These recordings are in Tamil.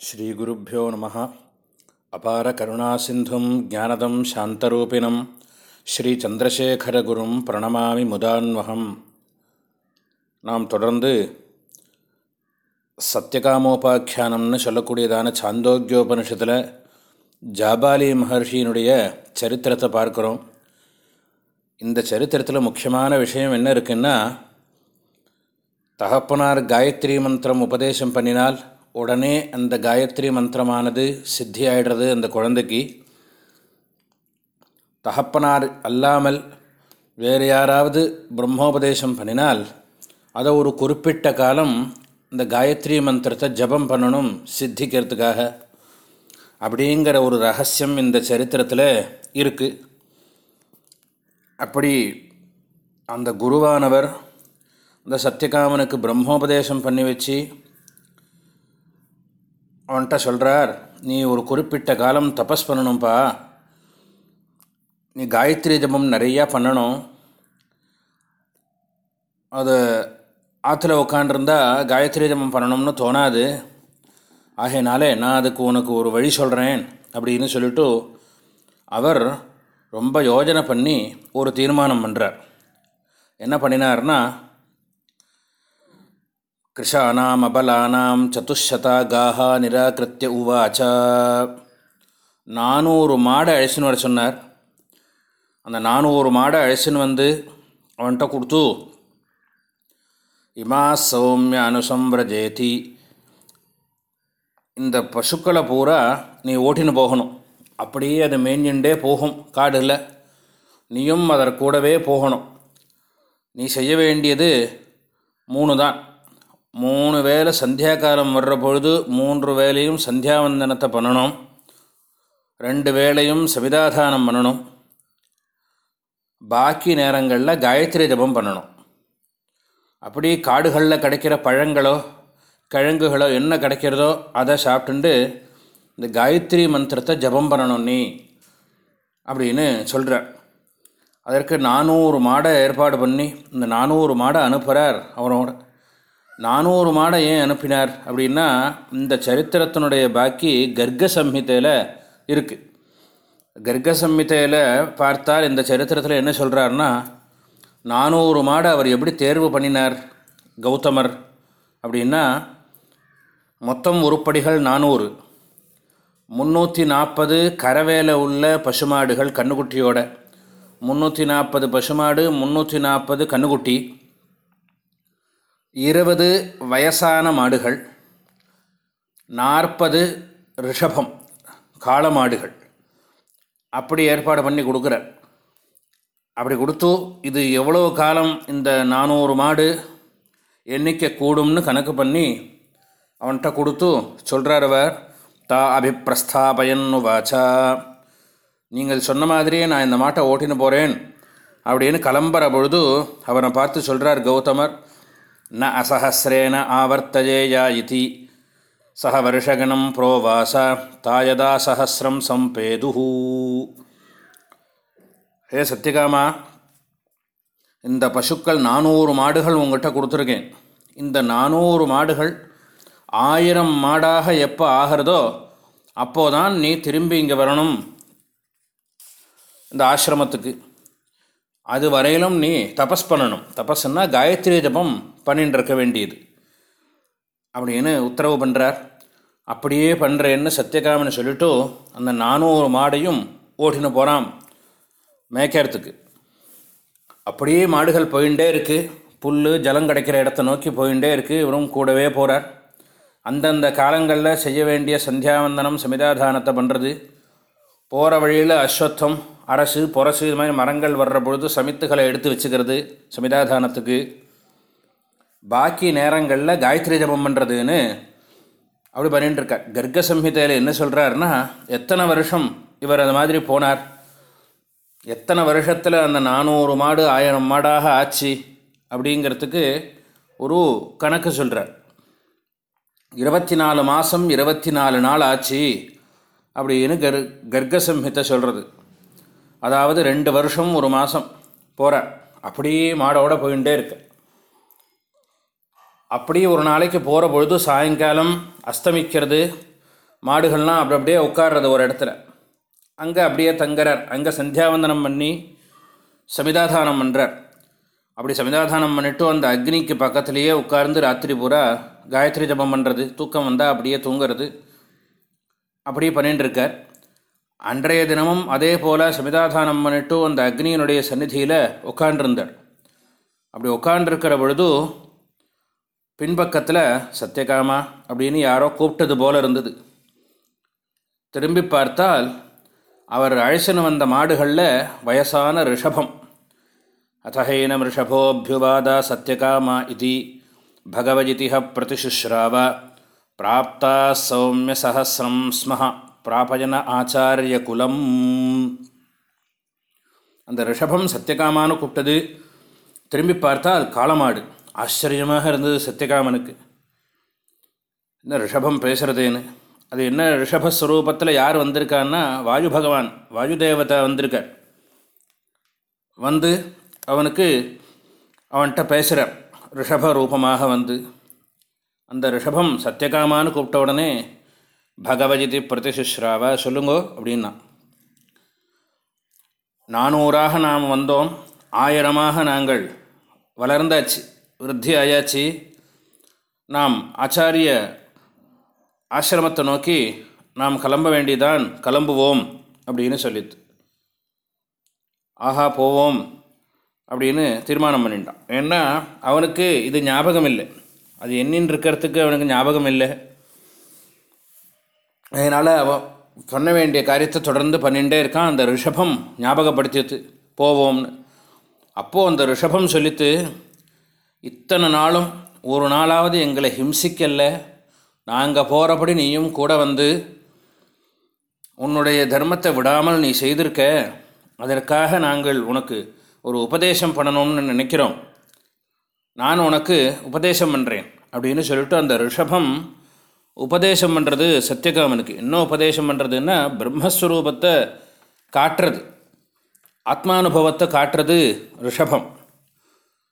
ஸ்ரீகுருப்போ நம. அபார கருணாசிந்தும் ஜானதம் சாந்தரூபிணம். ஸ்ரீச்சந்திரசேகரகுரும் பிரணமாமி முதான்வகம். நாம் தொடர்ந்து சத்தியகாமோபாக்கியானம்னு சொல்லக்கூடியதான சாந்தோக்கியோபனிஷத்தில் ஜாபாலி மகர்ஷியினுடைய சரித்திரத்தை பார்க்குறோம். இந்த சரித்திரத்தில் முக்கியமான விஷயம் என்ன இருக்குன்னா தகப்பனார் காயத்ரி மந்திரம் உபதேசம் பண்ணினால் உடனே அந்த காயத்ரி மந்திரமானது சித்தி ஆகிடுறது அந்த குழந்தைக்கு. தகப்பனார் அல்லாமல் வேறு யாராவது பிரம்மோபதேசம் பண்ணினால் அதை ஒரு குறிப்பிட்ட காலம் இந்த காயத்ரி மந்திரத்தை ஜபம் பண்ணணும் சித்திக்கிறதுக்காக. அப்படிங்கிற ஒரு ரகசியம் இந்த சரித்திரத்தில் இருக்குது அப்படி அந்த குருவானவர் இந்த சத்தியகாமனுக்கு பிரம்மோபதேசம் பண்ணி வச்சு அவன்கிட்ட சொல்கிறார் நீ ஒரு குறிப்பிட்ட காலம் தபஸ் பண்ணணும்ப்பா நீ காயத்ரி ஜபம் நிறையா பண்ணணும். அது ஆற்றுல உட்காண்டிருந்தா காயத்ரி ஜபம் பண்ணணும்னு தோணாது. ஆகையினாலே நான் அதுக்கு உனக்கு ஒரு வழி சொல்கிறேன் அப்படின்னு சொல்லிட்டு அவர் ரொம்ப யோஜனை பண்ணி ஒரு தீர்மானம் பண்ணுறார் என்ன பண்ணினார்னா கிருஷானாம் சதுஷதாகாக காஹா நிராகிருத்திய உவாச்சா. நானூறு மாடை அழைச்சின்னு வர சொன்னார். அந்த நானூறு மாடை அழைச்சின்னு வந்து அவன்கிட்ட கொடுத்து இமா சௌமிய அனுசம்பிரஜேதி இந்த பசுக்களை பூரா நீ ஓட்டின்னு போகணும். அப்படியே அது மேஞ்சுண்டே போகும் காடில். நீயும் அதற்கூடவே போகணும். நீ செய்ய வேண்டியது மூணு தான் மூணு வேலை சந்தியாகாலம் வர்ற பொழுது மூன்று வேலையும் சந்தியாவந்தனத்தை பண்ணணும். ரெண்டு வேலையும் சவிதாதானம் பண்ணணும். பாக்கி நேரங்களில் காயத்ரி ஜபம் பண்ணணும். அப்படி காடுகளில் கிடைக்கிற பழங்களோ கிழங்குகளோ என்ன கிடைக்கிறதோ அதை சாப்பிட்டுண்டு இந்த காயத்ரி மந்திரத்தை ஜபம் பண்ணணும் நீ அப்படின்னு சொல்கிறார் அதற்கு நானூறு மாடை ஏற்பாடு பண்ணி இந்த நானூறு மாடை அனுப்புகிறார் அவனோட நானூறு மாடை ஏன் அனுப்பினார் அப்படின்னா இந்த சரித்திரத்தினுடைய பாக்கி கர்க்க சம்ஹிதையில் இருக்குது கர்க்க சம்ஹிதையில் பார்த்தால் இந்த சரித்திரத்தில் என்ன சொல்கிறாருன்னா நானூறு மாடை அவர் எப்படி தேர்வு பண்ணினார் கௌதமர்? அப்படின்னா மொத்தம் உருப்படிகள் நானூறு. முந்நூற்றி நாற்பது கரவேல உள்ள பசுமாடுகள் கண்ணுக்குட்டியோட. முந்நூற்றி நாற்பது பசுமாடு முந்நூற்றி நாற்பது கண்ணுக்குட்டி. இருபது வயசான மாடுகள் நாற்பது ரிஷபம் காளமாடுகள். அப்படி ஏற்பாடு பண்ணி கொடுக்குறார். அப்படி கொடுத்து இது எவ்வளோ காலம் இந்த நானூறு மாடு எண்ணிக்கை கூடும்னு கணக்கு பண்ணி அவன்கிட்ட கொடுத்து சொல்கிறார் அவர் தா அபிப்பிரஸ்தாபயன்னு வாச்சா. நீங்கள் சொன்ன மாதிரியே நான் இந்த மாட்டை ஓட்டின்னு போகிறேன் அப்படின்னு கிளம்புற பொழுது அவனை பார்த்து சொல்கிறார் கௌதமர் ந அசஹசிரேன ஆவர்த்தஜேயா இதி சக வருஷகணம் புரோவாச தாயதா சஹசிரம் சம்பேது ஹே சத்தியகாமா இந்த பசுக்கள் நானூறு மாடுகள் உங்கள்கிட்ட கொடுத்துருக்கேன். இந்த நானூறு மாடுகள் ஆயிரம் மாடாக எப்போ ஆகிறதோ அப்போதான் நீ திரும்பி இங்கே வரணும். இந்த ஆசிரமத்துக்கு. அது வரையிலும் நீ தபஸ் பண்ணணும். தபஸ்ன்னா காயத்ரி ஜபம் பண்ணிட்டு இருக்க வேண்டியது. அப்படின்னு உத்தரவு பண்ணுறார் அப்படியே பண்ணுறேன்னு சத்தியகாமன் சொல்லிவிட்டு அந்த நானூறு மாடையும் ஓட்டின்னு போகிறான் மேய்க்கிறதுக்கு. அப்படியே மாடுகள் போயிட்டே இருக்குது புல் ஜலம் கிடைக்கிற இடத்த நோக்கி போயிட்டே இருக்குது இவரும் கூடவே போகிறார் அந்தந்த காலங்களில் செய்ய வேண்டிய சந்தியாவந்தனம் சமிதாதானத்தை பண்ணுறது போகிற வழியில் அஸ்வத்தம் அரசு பொரசு இது மாதிரி மரங்கள் வர்ற பொழுது சமித்துகளை எடுத்து வச்சுக்கிறது சமிதாதானத்துக்கு. பாக்கி நேரங்களில் காயத்ரி ஜபம் பண்ணுறதுன்னு அப்படி பண்ணிட்டுருக்கார் கர்க்க சம்ஹிதையில் என்ன சொல்கிறாருன்னா எத்தனை வருஷம் இவர் அது மாதிரி போனார்? எத்தனை வருஷத்தில் அந்த நானூறு மாடு ஆயிரம் மாடாக ஆச்சு? அப்படிங்கிறதுக்கு ஒரு கணக்கு சொல்கிறார் இருபத்தி நாலு மாதம் இருபத்தி நாலு நாள் ஆச்சு. அப்படின்னு கர் கர்க்கசம்ஹிதை சொல்கிறது அதாவது ரெண்டு வருஷம் ஒரு மாதம் போகிற அப்படியே மாடோட போயிட்டே இருக்கு. அப்படியே ஒரு நாளைக்கு போகிற பொழுது சாயங்காலம் அஸ்தமிக்கிறது மாடுகள்லாம் அப்படி அப்படியே உட்கார்றது ஒரு இடத்துல. அங்கே அப்படியே தங்குறார். அங்கே சந்தியாவந்தனம் பண்ணி சமிதாதானம் பண்ணுறார் அப்படி சமிதாதானம் பண்ணிவிட்டு அந்த அக்னிக்கு பக்கத்துலேயே உட்கார்ந்து ராத்திரி பூரா காயத்ரி ஜபம் பண்ணுறது தூக்கம் வந்தால் அப்படியே தூங்குறது. அப்படியே பண்ணிட்டு இருக்கார் அன்றைய தினமும் அதே போல் சமிதாதானம் பண்ணிட்டு அந்த அக்னியினுடைய சந்நிதியில் உட்காண்டிருந்தார் அப்படி உட்காண்டிருக்கிற பொழுது பின்பக்கத்தில் சத்யகாமா அப்படின்னு யாரோ கூப்பிட்டது போல இருந்தது. திரும்பி பார்த்தால் அவர் அழைச்சின்னு வந்த மாடுகளில் வயசான ரிஷபம். அத்தகைனம் ரிஷபோபியுவாதா சத்யகாமா இது பகவதிதிஹ பிரதிசுஸ்ராவா பிராப்தா சௌமிய சஹசிரம் ஸ்மஹ பிராபஜன ஆச்சாரிய குலம் அந்த ரிஷபம் சத்யகாமான்னு கூப்பிட்டது. திரும்பி பார்த்தா அது காளமாடு. ஆச்சரியமாக இருந்தது சத்யகாமனுக்கு. இந்த ரிஷபம் பேசுகிறதேன்னு அது என்ன ரிஷபஸ்வரூபத்தில் யார் வந்திருக்கான்னா வாயு பகவான் வாயு தேவதை வந்திருக்கார். வந்து அவனுக்கு அவன்கிட்ட பேசுகிறார் ரிஷப ரூபமாக வந்து. அந்த ரிஷபம் சத்யகாமான்னு கூப்பிட்ட உடனே பகவஜிதி பிரதிசுஷ்ராவ சொல்லுங்கோ அப்படின்னா. நானூறாக நாம் வந்தோம் ஆயிரமாக நாங்கள் வளர்ந்தாச்சு விருத்தி ஆயாச்சு. நாம் ஆச்சாரிய ஆசிரமத்தை நோக்கி நாம் கிளம்ப வேண்டிதான் கிளம்புவோம் அப்படின்னு சொல்லித்து ஆஹா போவோம் அப்படின்னு தீர்மானம் பண்ணிட்டான். ஏன்னா அவனுக்கு இது ஞாபகம் இல்லை அது என்னின்னு இருக்கிறதுக்கு அவனுக்கு ஞாபகம் இல்லை. அதனால் அவன் சொன்ன வேண்டிய காரியத்தை தொடர்ந்து பண்ணிகிட்டே இருக்கான். அந்த ரிஷபம் ஞாபகப்படுத்தியது போவோம்னு. அப்போது அந்த ரிஷபம் சொல்லித்து இத்தனை நாளும் ஒரு நாளாவது எங்களை ஹிம்சிக்கலை நாங்கள் போகிறபடி நீயும் கூட வந்து உன்னுடைய தர்மத்தை விடாமல் நீ செய்திருக்க. அதற்காக நாங்கள் உனக்கு ஒரு உபதேசம் பண்ணணும்னு நினைக்கிறோம். நான் உனக்கு உபதேசம் பண்ணுறேன் அப்படின்னு சொல்லிட்டு அந்த ரிஷபம் உபதேசம் பண்ணுறது சத்தியகாமனுக்கு என்ன உபதேசம் பண்ணுறதுன்னா பிரம்மஸ்வரூபத்தை காட்டுறது. ஆத்மானுபவத்தை காட்டுறது ரிஷபம்.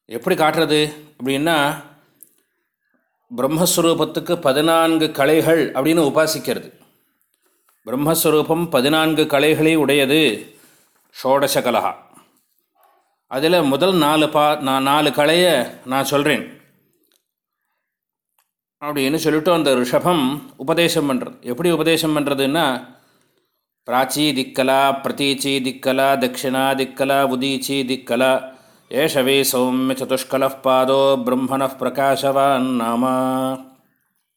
எப்படி காட்டுறது அப்படின்னா பிரம்மஸ்வரூபத்துக்கு பதினான்கு கலைகள் அப்படின்னு உபாசிக்கிறது. பிரம்மஸ்வரூபம் பதினான்கு கலைகளை உடையது ஷோடசகலகா. அதில் முதல் நாலு பா நான் நாலு கலையை நான் சொல்கிறேன் அப்படின்னு சொல்லிட்டு அந்த ரிஷபம் உபதேசம் பண்ணுறது எப்படி உபதேசம் பண்ணுறதுன்னா பிராச்சி திக்கலா பிரதீச்சி திக்கலா தட்சிணா திக்கலா உதீச்சி திக்கலா ஏஷவே சௌமிய சதுஷ்கல பாதோ பிரம்மண பிரகாசவான் நாமா.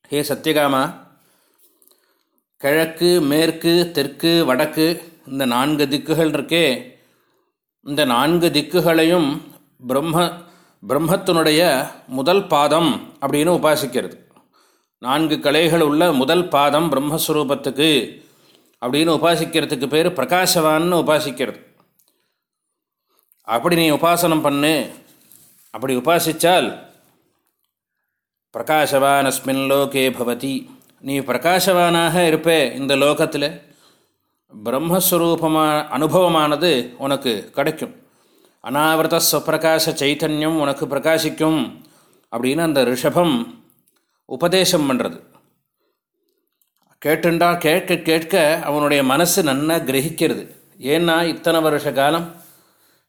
ஹே சத்யகாமா கிழக்கு மேற்கு தெற்கு வடக்கு இந்த நான்கு திக்குகள் இருக்கே இந்த நான்கு திக்குகளையும் பிரம்ம பிரம்மத்தினுடைய முதல் பாதம் அப்படின்னு உபாசிக்கிறது. நான்கு கலைகள் உள்ள முதல் பாதம் பிரம்மஸ்வரூபத்துக்கு அப்படின்னு உபாசிக்கிறதுக்கு பேர் பிரகாசவான்னு உபாசிக்கிறது. அப்படி நீ உபாசனம் பண்ணு. அப்படி உபாசித்தால் பிரகாசவான் அஸ்மின் லோகே பவதி. நீ பிரகாசவானாக இருப்பே இந்த லோகத்தில். பிரம்மஸ்வரூபமான அனுபவமானது உனக்கு கிடைக்கும். அனாவிரத ஸ்வப்பிரகாச சைத்தன்யம் உனக்கு பிரகாசிக்கும் அப்படின்னு அந்த ரிஷபம் உபதேசம் பண்ணுறது கேட்டுண்டா கேட்க கேட்க அவனுடைய மனசு நன்னா கிரகிக்கிறது. ஏன்னா இத்தனை வருஷ காலம்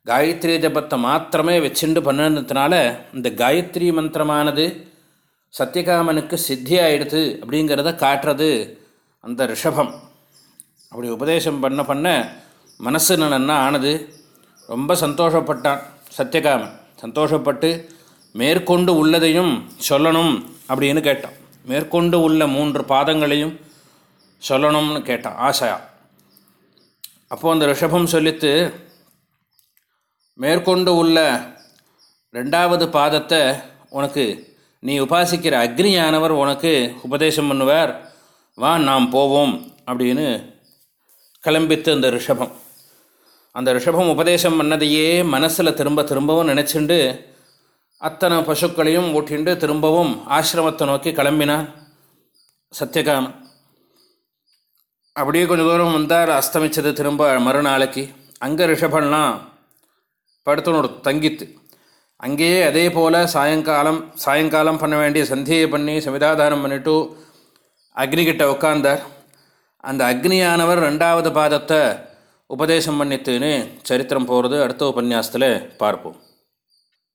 காயத்ரி ஜபத்தை மாத்திரமே வச்சுண்டு பண்ணதுனால இந்த காயத்ரி மந்திரமானது சத்தியகாமனுக்கு சித்தி ஆயிடுது அப்படிங்கிறத காட்டுறது அந்த ரிஷபம். அப்படி உபதேசம் பண்ண பண்ண மனசு நன்னா ஆனது. ரொம்ப சந்தோஷப்பட்டான் சத்தியகாமன். சந்தோஷப்பட்டு மேற்கொண்டு உள்ளதையும் சொல்லணும் அப்படின்னு கேட்டான். மேற்கொண்டு உள்ள மூன்று பாதங்களையும் சொல்லணும்னு கேட்டான் ஆசையா. அப்போது அந்த ரிஷபம் சொல்லித்து மேற்கொண்டு உள்ள ரெண்டாவது பாதத்தை உனக்கு நீ உபாசிக்கிற அக்னியானவர் உனக்கு உபதேசம் பண்ணுவார். வா நாம் போவோம் அப்படின்னு கிளம்பித்து அந்த ரிஷபம். அந்த ரிஷபம் உபதேசம் பண்ணதையே மனசில் திரும்ப திரும்பவும் நினச்சிண்டு அத்தனை பசுக்களையும் ஓட்டிண்டு திரும்பவும் ஆசிரமத்தை நோக்கி கிளம்பினான் சத்யகாமன். அப்படியே கொஞ்சம் தூரம் வந்தார் அஸ்தமித்தது திரும்ப மறுநாளைக்கு. அங்கே ரிஷபம்லாம் படுத்துனோடு தங்கித்து. அங்கேயே அதே போல் சாயங்காலம் சாயங்காலம் பண்ண வேண்டிய சந்தியை பண்ணி சமிதாதானம் பண்ணிவிட்டு அக்னிகிட்ட உட்காந்தார் அந்த அக்னியானவர் ரெண்டாவது பாதத்தை உபதேசம் பண்ணித்துன்னு சரித்திரம் போகிறது அடுத்த உபன்யாசத்தில் பார்ப்போம்.